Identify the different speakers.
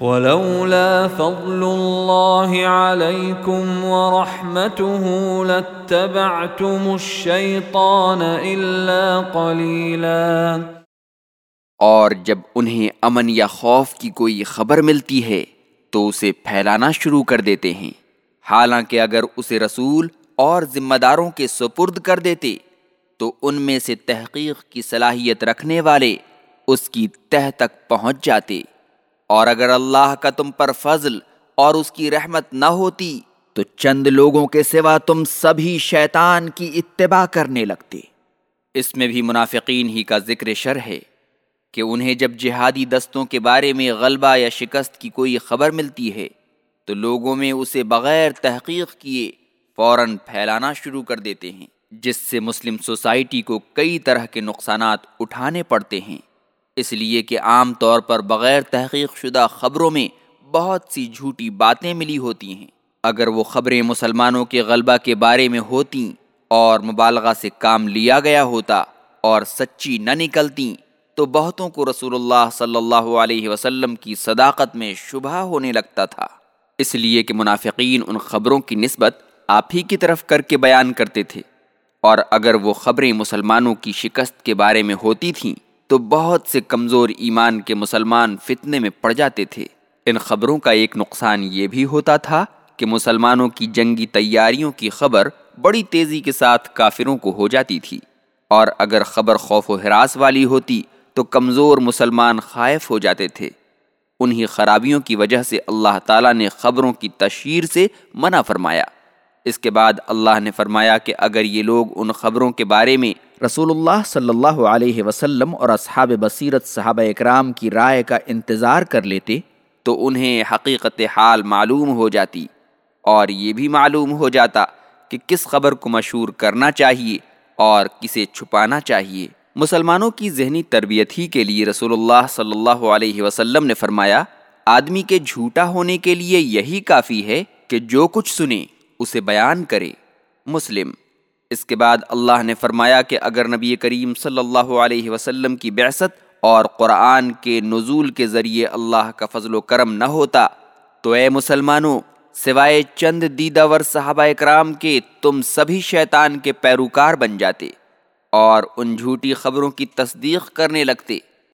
Speaker 1: ولولا فضل الله عليكم ورحمته لاتبعتم الشيطان إلا قليلا.
Speaker 2: اور جب انہیں امن یا خوف کی کوئی خبر ملتی ہے تو اسے پھیلانا شروع کر دیتے ہیں۔ حالانکہ اگر اسے رسول اور ذمہ داروں کے سپرد کر دیتے، تو ان میں سے تحقیق کی صلاحیت رکھنے والے اس کی تہ تک پہنچ جاتے۔ اور اگر اللہ کا تم پر فضل اور اس کی رحمت نہ ہوتی، تو چند لوگوں کے سوا تم سبھی شیطان کی اتباع کرنے لگتے۔ اس میں بھی منافقین ہی کا ذکر شر ہے کہ انہیں جب جہادی دستوں کے بارے میں غلبہ یا شکست کی کوئی خبر ملتی ہے، تو لوگوں میں اسے بغیر تحقیق کیے فوراً پھیلانا شروع کر دیتے ہیں، جس سے مسلم سوسائٹی کو کئی طرح کے نقصانات اٹھانے پڑتے ہیں۔ اس لیے کہ عام طور پر بغیر تحقیق شدہ خبروں میں بہت سی جھوٹی باتیں ملی ہوتی ہیں۔ اگر وہ خبریں مسلمانوں کے غلبہ کے بارے میں ہوتیں اور مبالغہ سے کام لیا گیا ہوتا اور سچی نہ نکلتی، تو بہتوں کو رسول اللہ صلی اللہ علیہ وسلم کی صداقت میں شبہ ہونے لگتا تھا۔ اس لیے کہ منافقین ان خبروں کی نسبت آپ ہی کی طرف کر کے بیان کرتے تھے۔ اور اگر وہ خبریں مسلمانوں کی شکست کے بارے میں ہوتی تھیں تو بہت سے کمزور ایمان کے مسلمان فتنے میں پڑ جاتے تھے۔ ان خبروں کا ایک نقصان یہ بھی ہوتا تھا کہ مسلمانوں کی جنگی تیاریوں کی خبر بڑی تیزی کے ساتھ کافروں کو ہو جاتی تھی۔ اور اگر خبر خوف و حراس والی ہوتی تو کمزور مسلمان خائف ہو جاتے تھے۔ انہی خرابیوں کی وجہ سے اللہ تعالیٰ نے خبروں کی تشہیر سے منع فرمایا۔ اس کے بعد اللہ نے فرمایا کہ اگر یہ لوگ ان خبروں کے بارے میں رسول اللہ صلی اللہ علیہ وسلم اور اصحاب بصیرت صحابہ اکرام کی رائے کا انتظار کر لیتے تو انہیں حقیقت حال معلوم ہو جاتی اور یہ بھی معلوم ہو جاتا کہ کس خبر کو مشہور کرنا چاہیے اور کسے چھپانا چاہیے۔ مسلمانوں کی ذہنی تربیت ہی کے لیے رسول اللہ صلی اللہ علیہ وسلم نے فرمایا، آدمی کے جھوٹا ہونے کے لیے یہی کافی ہے کہ جو کچھ سنے۔ اسے بیان کرے۔ مسلم، اس کے بعد اللہ نے فرمایا کہ اگر نبی کریم صلی اللہ علیہ وسلم کی بعثت اور قرآن کے نزول کے ذریعے اللہ کا فضل و کرم نہ ہوتا، تو اے مسلمانوں، سوائے چند دیدہ ور صحابہ اکرام کے تم سبھی شیطان کے پیروکار بن جاتے اور ان جھوٹی خبروں کی تصدیق کرنے لگتے۔